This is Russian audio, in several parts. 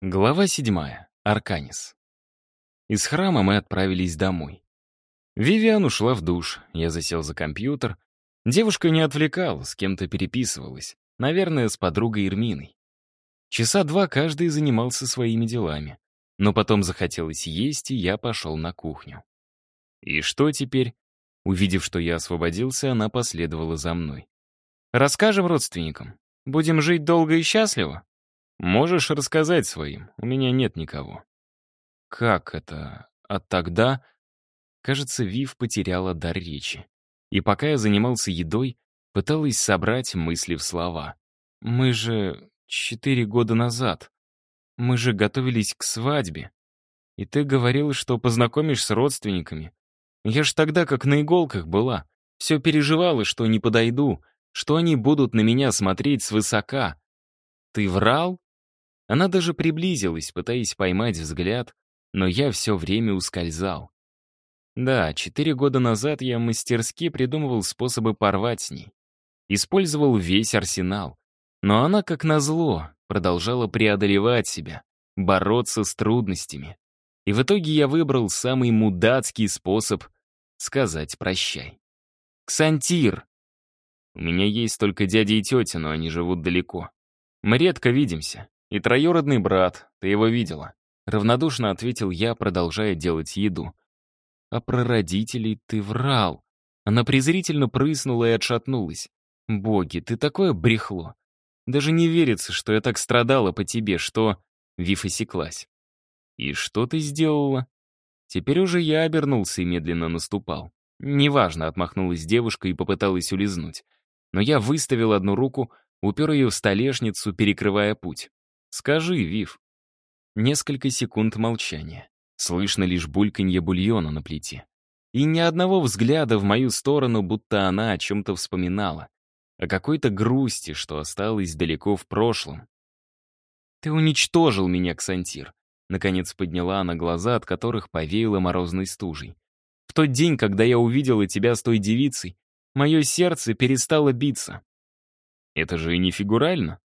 Глава седьмая. Арканис. Из храма мы отправились домой. Вивиан ушла в душ, я засел за компьютер. Девушка не отвлекала, с кем-то переписывалась. Наверное, с подругой Ирминой. Часа два каждый занимался своими делами. Но потом захотелось есть, и я пошел на кухню. И что теперь? Увидев, что я освободился, она последовала за мной. «Расскажем родственникам. Будем жить долго и счастливо?» Можешь рассказать своим, у меня нет никого. Как это? А тогда... Кажется, Вив потеряла дар речи. И пока я занимался едой, пыталась собрать мысли в слова. Мы же четыре года назад. Мы же готовились к свадьбе. И ты говорил, что познакомишь с родственниками. Я ж тогда как на иголках была. Все переживала, что не подойду, что они будут на меня смотреть свысока. Ты врал? Она даже приблизилась, пытаясь поймать взгляд, но я все время ускользал. Да, четыре года назад я мастерски придумывал способы порвать с ней. Использовал весь арсенал. Но она, как назло, продолжала преодолевать себя, бороться с трудностями. И в итоге я выбрал самый мудацкий способ сказать «прощай». «Ксантир!» У меня есть только дядя и тетя, но они живут далеко. Мы редко видимся. «И троюродный брат, ты его видела?» Равнодушно ответил я, продолжая делать еду. «А про родителей ты врал». Она презрительно прыснула и отшатнулась. «Боги, ты такое брехло. Даже не верится, что я так страдала по тебе, что...» Вив осеклась. «И что ты сделала?» Теперь уже я обернулся и медленно наступал. Неважно, отмахнулась девушка и попыталась улизнуть. Но я выставил одну руку, упер ее в столешницу, перекрывая путь. «Скажи, Вив». Несколько секунд молчания. Слышно лишь бульканье бульона на плите. И ни одного взгляда в мою сторону, будто она о чем-то вспоминала. О какой-то грусти, что осталось далеко в прошлом. «Ты уничтожил меня, Ксантир», — наконец подняла она глаза, от которых повеяло морозной стужей. «В тот день, когда я увидела тебя с той девицей, мое сердце перестало биться». «Это же и не фигурально».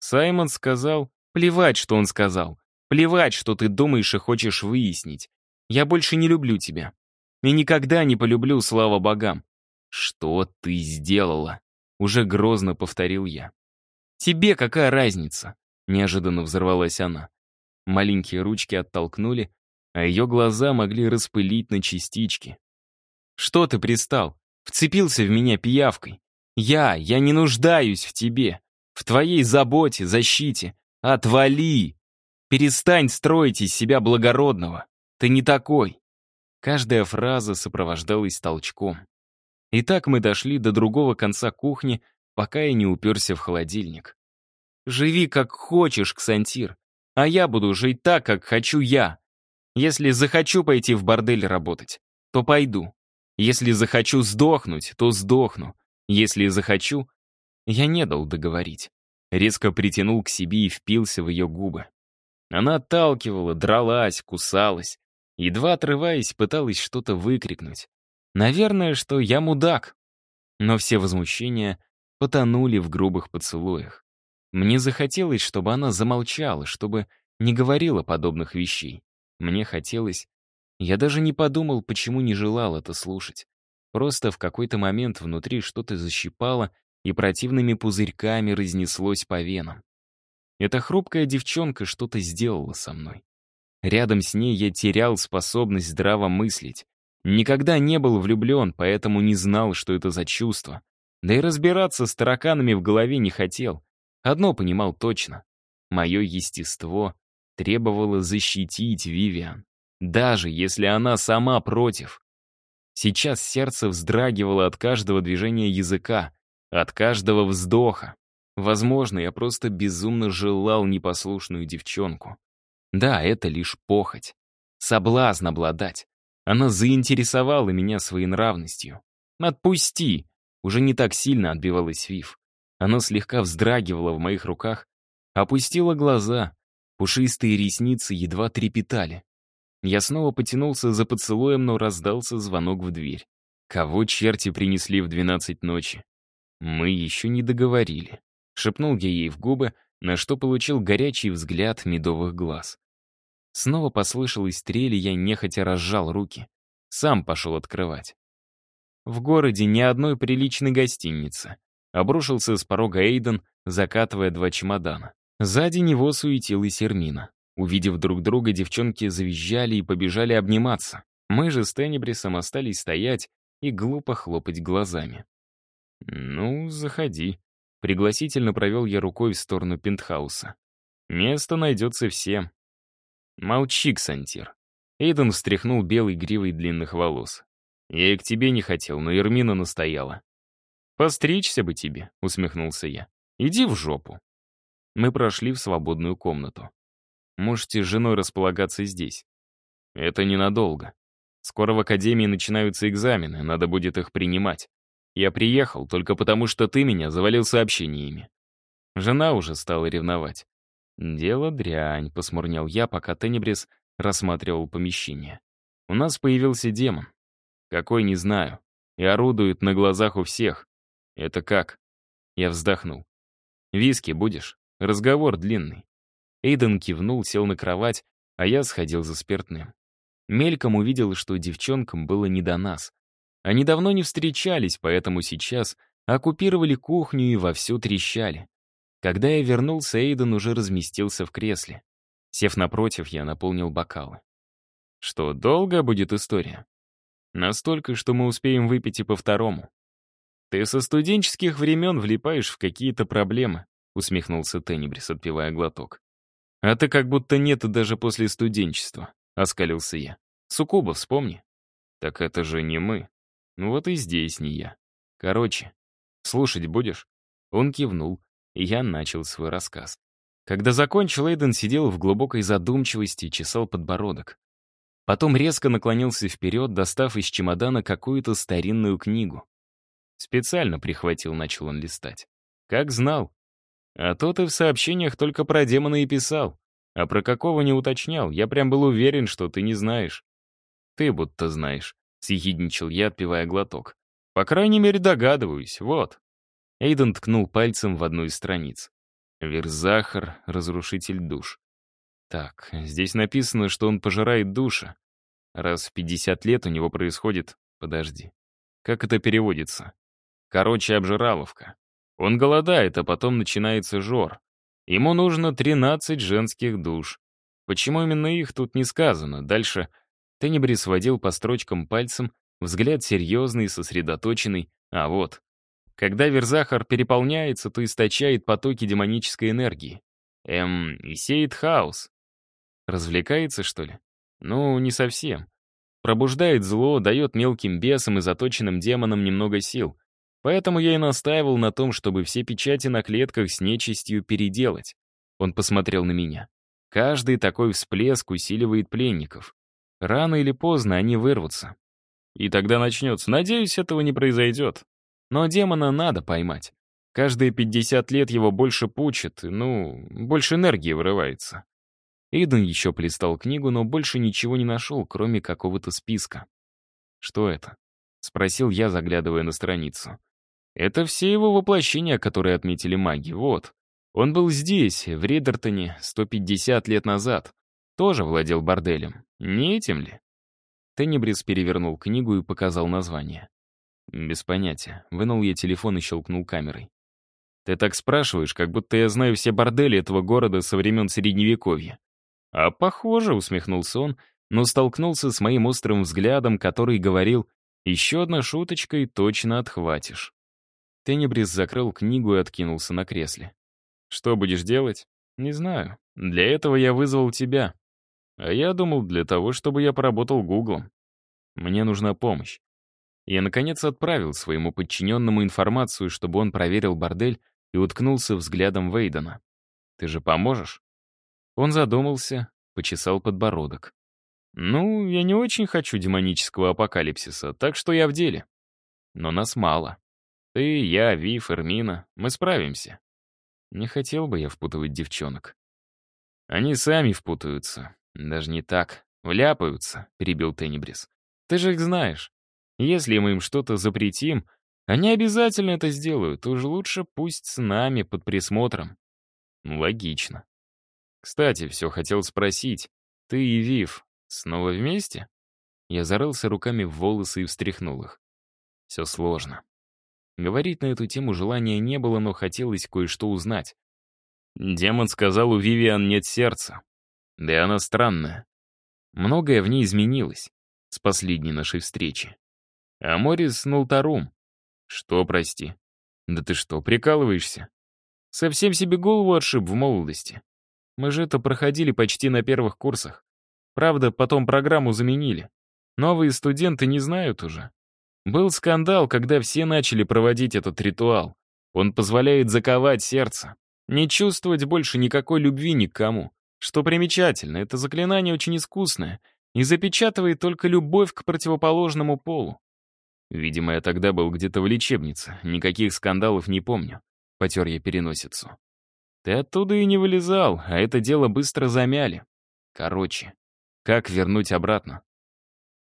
Саймон сказал, Плевать, что он сказал. Плевать, что ты думаешь и хочешь выяснить. Я больше не люблю тебя. И никогда не полюблю, слава богам. Что ты сделала? Уже грозно повторил я. Тебе какая разница? Неожиданно взорвалась она. Маленькие ручки оттолкнули, а ее глаза могли распылить на частички. Что ты пристал? Вцепился в меня пиявкой. Я, я не нуждаюсь в тебе. В твоей заботе, защите. «Отвали! Перестань строить из себя благородного! Ты не такой!» Каждая фраза сопровождалась толчком. И так мы дошли до другого конца кухни, пока я не уперся в холодильник. «Живи как хочешь, Ксантир, а я буду жить так, как хочу я. Если захочу пойти в бордель работать, то пойду. Если захочу сдохнуть, то сдохну. Если захочу...» Я не дал договорить резко притянул к себе и впился в ее губы. Она отталкивала, дралась, кусалась. Едва отрываясь, пыталась что-то выкрикнуть. Наверное, что я мудак. Но все возмущения потонули в грубых поцелуях. Мне захотелось, чтобы она замолчала, чтобы не говорила подобных вещей. Мне хотелось... Я даже не подумал, почему не желал это слушать. Просто в какой-то момент внутри что-то защипало, и противными пузырьками разнеслось по венам. Эта хрупкая девчонка что-то сделала со мной. Рядом с ней я терял способность здраво мыслить. Никогда не был влюблен, поэтому не знал, что это за чувство. Да и разбираться с тараканами в голове не хотел. Одно понимал точно. Мое естество требовало защитить Вивиан, даже если она сама против. Сейчас сердце вздрагивало от каждого движения языка, от каждого вздоха. Возможно, я просто безумно желал непослушную девчонку. Да, это лишь похоть. Соблазн обладать. Она заинтересовала меня своей нравностью. «Отпусти!» Уже не так сильно отбивалась Вив. Она слегка вздрагивала в моих руках, опустила глаза, пушистые ресницы едва трепетали. Я снова потянулся за поцелуем, но раздался звонок в дверь. Кого черти принесли в двенадцать ночи? «Мы еще не договорили», — шепнул я ей в губы, на что получил горячий взгляд медовых глаз. Снова послышалась трель, и я нехотя разжал руки. Сам пошел открывать. В городе ни одной приличной гостиницы. Обрушился с порога Эйден, закатывая два чемодана. Сзади него суетилась Эрмина. Увидев друг друга, девчонки завизжали и побежали обниматься. Мы же с Тенебрисом остались стоять и глупо хлопать глазами. «Ну, заходи», — пригласительно провел я рукой в сторону пентхауса. «Место найдется всем». «Молчи, Ксантир». Эйден встряхнул белой гривой длинных волос. «Я и к тебе не хотел, но Ермина настояла». «Постричься бы тебе», — усмехнулся я. «Иди в жопу». Мы прошли в свободную комнату. Можете с женой располагаться здесь. Это ненадолго. Скоро в академии начинаются экзамены, надо будет их принимать. Я приехал только потому, что ты меня завалил сообщениями. Жена уже стала ревновать. «Дело дрянь», — посмурнял я, пока Тенебрис рассматривал помещение. «У нас появился демон. Какой, не знаю. И орудует на глазах у всех. Это как?» Я вздохнул. «Виски будешь? Разговор длинный». Эйден кивнул, сел на кровать, а я сходил за спиртным. Мельком увидел, что девчонкам было не до нас. Они давно не встречались, поэтому сейчас оккупировали кухню и вовсю трещали. Когда я вернулся, Эйден уже разместился в кресле. Сев напротив, я наполнил бокалы. Что, долго будет история? Настолько, что мы успеем выпить и по второму. Ты со студенческих времен влипаешь в какие-то проблемы, усмехнулся Тенебрис, отпивая глоток. А ты как будто нет даже после студенчества, оскалился я. Сукуба, вспомни. Так это же не мы. Ну вот и здесь не я. Короче, слушать будешь? Он кивнул, и я начал свой рассказ. Когда закончил, Эйден сидел в глубокой задумчивости и чесал подбородок. Потом резко наклонился вперед, достав из чемодана какую-то старинную книгу. Специально прихватил, начал он листать. Как знал. А то ты в сообщениях только про демона и писал. А про какого не уточнял. Я прям был уверен, что ты не знаешь. Ты будто знаешь. Съехидничал я, отпивая глоток. По крайней мере, догадываюсь. Вот. Эйден ткнул пальцем в одну из страниц. Верзахар, разрушитель душ. Так, здесь написано, что он пожирает души. Раз в 50 лет у него происходит... Подожди. Как это переводится? Короче, обжираловка. Он голодает, а потом начинается жор. Ему нужно 13 женских душ. Почему именно их тут не сказано? Дальше Тенебрис водил по строчкам пальцем, взгляд серьезный, сосредоточенный. А вот. Когда Верзахар переполняется, то источает потоки демонической энергии. Эм, и сеет хаос. Развлекается, что ли? Ну, не совсем. Пробуждает зло, дает мелким бесам и заточенным демонам немного сил. Поэтому я и настаивал на том, чтобы все печати на клетках с нечистью переделать. Он посмотрел на меня. Каждый такой всплеск усиливает пленников. Рано или поздно они вырвутся. И тогда начнется. Надеюсь, этого не произойдет. Но демона надо поймать. Каждые 50 лет его больше пучит, ну, больше энергии вырывается. Иден еще полистал книгу, но больше ничего не нашел, кроме какого-то списка. «Что это?» — спросил я, заглядывая на страницу. «Это все его воплощения, которые отметили маги, вот. Он был здесь, в Ридертоне, 150 лет назад. Тоже владел борделем. Не этим ли?» Теннибрис перевернул книгу и показал название. Без понятия. Вынул я телефон и щелкнул камерой. «Ты так спрашиваешь, как будто я знаю все бордели этого города со времен Средневековья». «А похоже», — усмехнулся он, но столкнулся с моим острым взглядом, который говорил, «Еще одна шуточка и точно отхватишь». Тенебрис закрыл книгу и откинулся на кресле. «Что будешь делать?» «Не знаю. Для этого я вызвал тебя. А я думал, для того, чтобы я поработал Гуглом. Мне нужна помощь. Я, наконец, отправил своему подчиненному информацию, чтобы он проверил бордель и уткнулся взглядом Вейдена. «Ты же поможешь?» Он задумался, почесал подбородок. «Ну, я не очень хочу демонического апокалипсиса, так что я в деле. Но нас мало. Ты, я, Вив, Эрмина, мы справимся. Не хотел бы я впутывать девчонок. Они сами впутаются. «Даже не так. Вляпаются», — перебил Тенебрис. «Ты же их знаешь. Если мы им что-то запретим, они обязательно это сделают. Уж лучше пусть с нами под присмотром». Логично. Кстати, все хотел спросить. Ты и Вив снова вместе? Я зарылся руками в волосы и встряхнул их. Все сложно. Говорить на эту тему желания не было, но хотелось кое-что узнать. Демон сказал, у Вивиан нет сердца. Да и она странная. Многое в ней изменилось с последней нашей встречи. А Морис Нултарум. Что, прости? Да ты что, прикалываешься? Совсем себе голову отшиб в молодости. Мы же это проходили почти на первых курсах. Правда, потом программу заменили. Новые студенты не знают уже. Был скандал, когда все начали проводить этот ритуал. Он позволяет заковать сердце, не чувствовать больше никакой любви ни к кому. Что примечательно, это заклинание очень искусное и запечатывает только любовь к противоположному полу. Видимо, я тогда был где-то в лечебнице, никаких скандалов не помню. Потер я переносицу. Ты оттуда и не вылезал, а это дело быстро замяли. Короче, как вернуть обратно?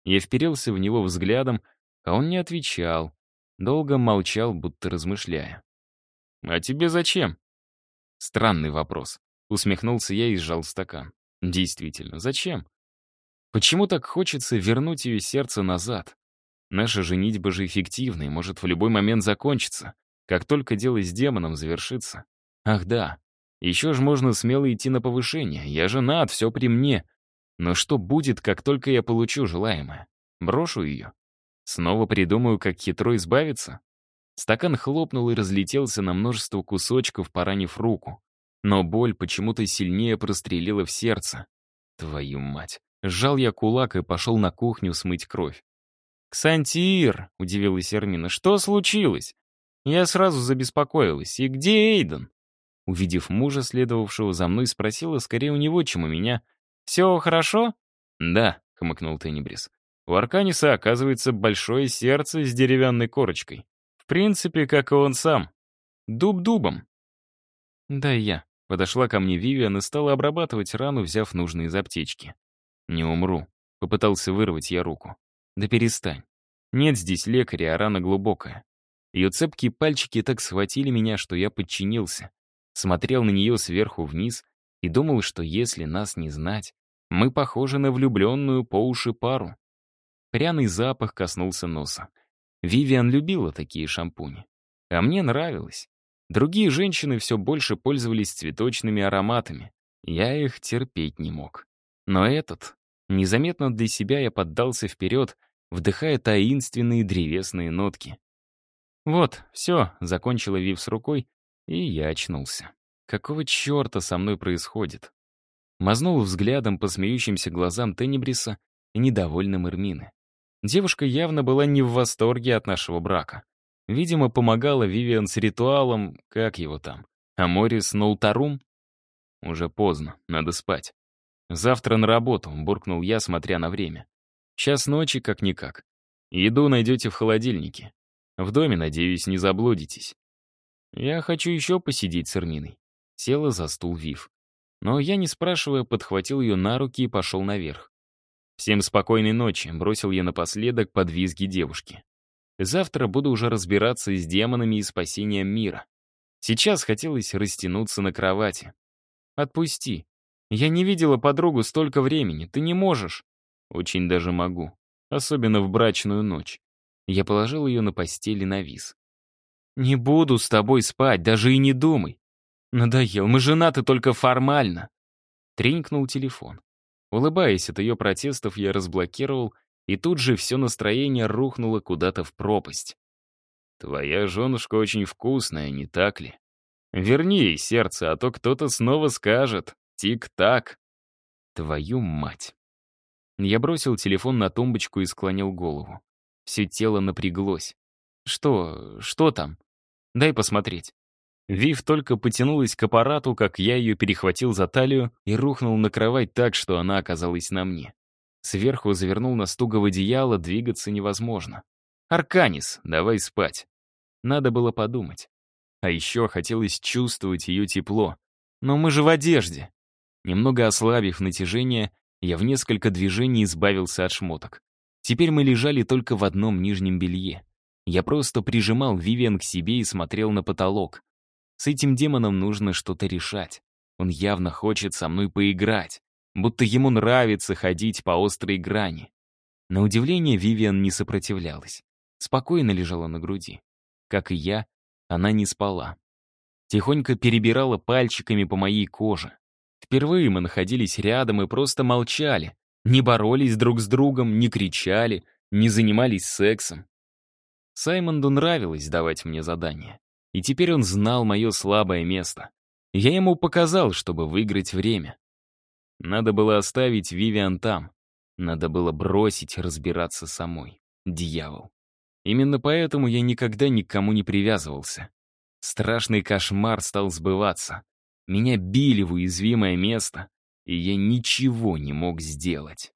Я вперился в него взглядом, а он не отвечал. Долго молчал, будто размышляя. «А тебе зачем?» Странный вопрос. Усмехнулся я и сжал стакан. Действительно, зачем? Почему так хочется вернуть ее сердце назад? Наша женитьба же эффективна и может в любой момент закончиться, как только дело с демоном завершится. Ах да, еще же можно смело идти на повышение. Я женат, все при мне. Но что будет, как только я получу желаемое? Брошу ее? Снова придумаю, как хитро избавиться? Стакан хлопнул и разлетелся на множество кусочков, поранив руку. Но боль почему-то сильнее прострелила в сердце. Твою мать. Сжал я кулак и пошел на кухню смыть кровь. «Ксантир!» — удивилась Эрмина. «Что случилось?» Я сразу забеспокоилась. «И где Эйден?» Увидев мужа, следовавшего за мной, спросила скорее у него, чем у меня. «Все хорошо?» «Да», — хмыкнул Тенебрис. У Арканиса, оказывается, большое сердце с деревянной корочкой. В принципе, как и он сам. Дуб дубом. Да, я. Подошла ко мне Вивиан и стала обрабатывать рану, взяв нужные из аптечки. «Не умру», — попытался вырвать я руку. «Да перестань. Нет здесь лекаря, а рана глубокая». Ее цепкие пальчики так схватили меня, что я подчинился. Смотрел на нее сверху вниз и думал, что если нас не знать, мы похожи на влюбленную по уши пару. Пряный запах коснулся носа. Вивиан любила такие шампуни. А мне нравилось. Другие женщины все больше пользовались цветочными ароматами. Я их терпеть не мог. Но этот, незаметно для себя я поддался вперед, вдыхая таинственные древесные нотки. «Вот, все», — закончила Вив с рукой, и я очнулся. Какого черта со мной происходит? Мазнул взглядом по смеющимся глазам Тенебриса и недовольным Эрмины. Девушка явно была не в восторге от нашего брака. Видимо, помогала Вивиан с ритуалом, как его там, а Морис Ноутарум? Уже поздно, надо спать. Завтра на работу, буркнул я, смотря на время. Час ночи, как-никак. Еду найдете в холодильнике. В доме, надеюсь, не заблудитесь. Я хочу еще посидеть с Эрминой. Села за стул Вив. Но я, не спрашивая, подхватил ее на руки и пошел наверх. «Всем спокойной ночи», — бросил я напоследок под визги девушки. «Завтра буду уже разбираться с демонами и спасением мира. Сейчас хотелось растянуться на кровати. Отпусти. Я не видела подругу столько времени, ты не можешь». «Очень даже могу. Особенно в брачную ночь». Я положил ее на постели на виз. «Не буду с тобой спать, даже и не думай. Надоел, мы женаты только формально». Тренькнул телефон. Улыбаясь от ее протестов, я разблокировал, и тут же все настроение рухнуло куда-то в пропасть. «Твоя женушка очень вкусная, не так ли? Верни ей сердце, а то кто-то снова скажет «тик-так». Твою мать. Я бросил телефон на тумбочку и склонил голову. Все тело напряглось. «Что? Что там? Дай посмотреть». Вив только потянулась к аппарату, как я ее перехватил за талию и рухнул на кровать так, что она оказалась на мне. Сверху завернул на стуго в одеяло, двигаться невозможно. «Арканис, давай спать». Надо было подумать. А еще хотелось чувствовать ее тепло. Но мы же в одежде. Немного ослабив натяжение, я в несколько движений избавился от шмоток. Теперь мы лежали только в одном нижнем белье. Я просто прижимал Вивиан к себе и смотрел на потолок. С этим демоном нужно что-то решать. Он явно хочет со мной поиграть, будто ему нравится ходить по острой грани. На удивление Вивиан не сопротивлялась. Спокойно лежала на груди. Как и я, она не спала. Тихонько перебирала пальчиками по моей коже. Впервые мы находились рядом и просто молчали, не боролись друг с другом, не кричали, не занимались сексом. Саймонду нравилось давать мне задания. И теперь он знал мое слабое место. Я ему показал, чтобы выиграть время. Надо было оставить Вивиан там. Надо было бросить разбираться самой. Дьявол. Именно поэтому я никогда никому не привязывался. Страшный кошмар стал сбываться. Меня били в уязвимое место, и я ничего не мог сделать.